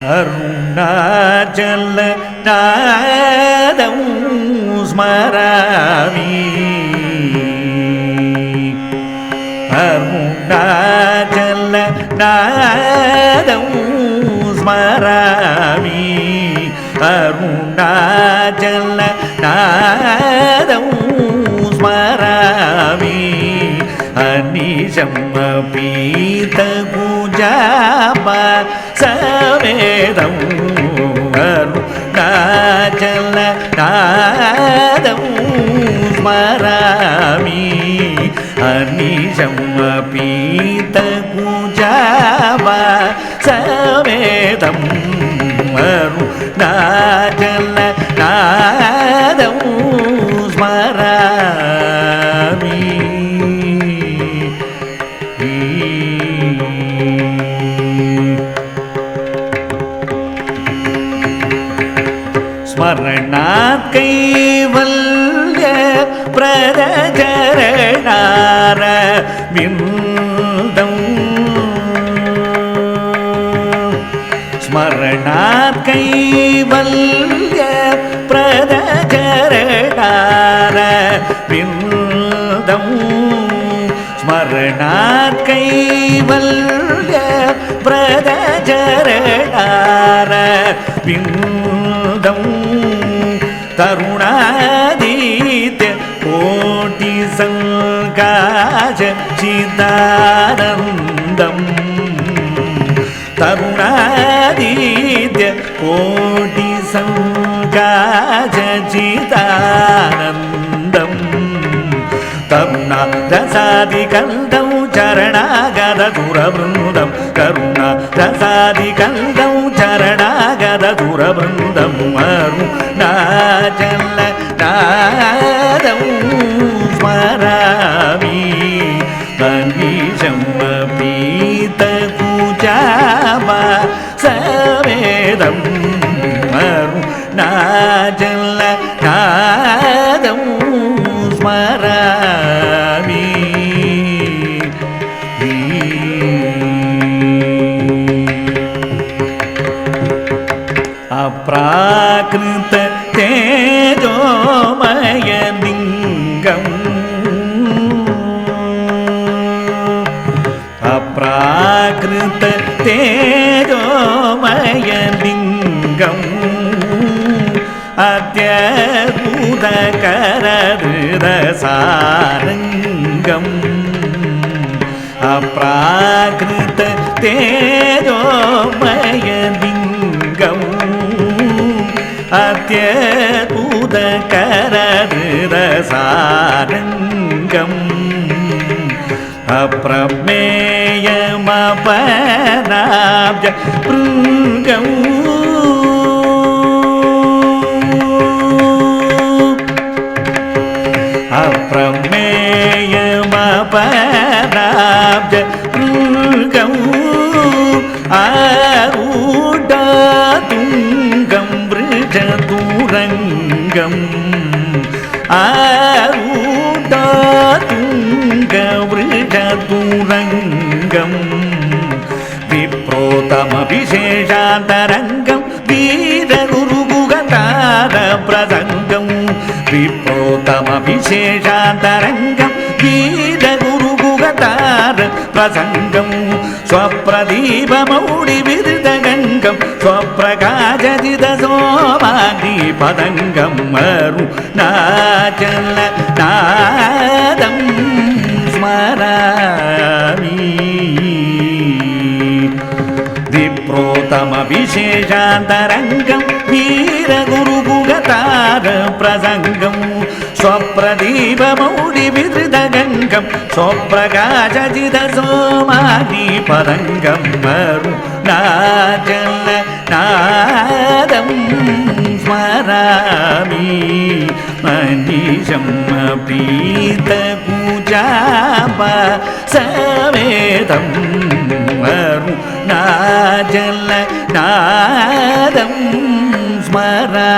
அருணாச்சல நாதம் ஸ்மராமி. அருணாச்சல நாதம் ஸ்மராமி அருணாச்சல వేదం అరుణాచల నాదం స్మరామి. అనిశం పీత పూజావా సమేతం అరుణాచల ஸ்மரணாத் கைவல்ய பிரதச்சரணார விந்தம் ஸ்மரணாத் கைவல்ய பிரதச்சரணார விந்தம் ஸ்மரணாத் கைவல்ய பிரதச்சரணார விந்தம் तरुणादित्य कोटिसङ्काच चिदानन्दम् तरुणादित्य कोटिसङ्काच चिदानन्दम् तरुणा रसादि कन्दौ चरणागद रसादिकन्दौ चरणागद मरा बहिशम् अपि पीत पूजा सर्वेरम् ना அப்ராகிருத தேஜோமய லிங்கம் அப்ராகிருத தேஜோமய லிங்கம் அத்யபூதகரசாரங்கம் அப்ராகிருத தேஜோமய லிங்கம் அத்யபூதகரசாரங்கம் அப்பிரமேயமபனாப்ஜ பிருங்கம் விருஜதூரங்கம் ஆரூடாதுங்க விருஜதூரங்கம் விப்ரோதமபிஷேஷாந்தரங்கம் வீரகுருகுகதார விப்ரோதமபிசேஷாந்தரங்கம் வீரருருகுகதார வீரகுருகுகதார பிரசங்கம் ஸ்வப்ரதீபமௌடி விருதகங்கம் ஸ்வப்பிரகாஜதித சோமாதி பதங்கம் அருணாச்சல நாதம் ஸ்மராமி விப்ரோதமபிஷேஷாந்தரங்கம் வீரகுருகுகதார பிரசங்கம் ஸ்வப்ரதீபமௌடி రంగం స్వప్రకాశజిత సోమాది పరంగం నాచల్ల నాదం స్మరామి. మనీషం ప్రీత పూజాప సవేదం మరు నాచల్ల నాదం స్మరా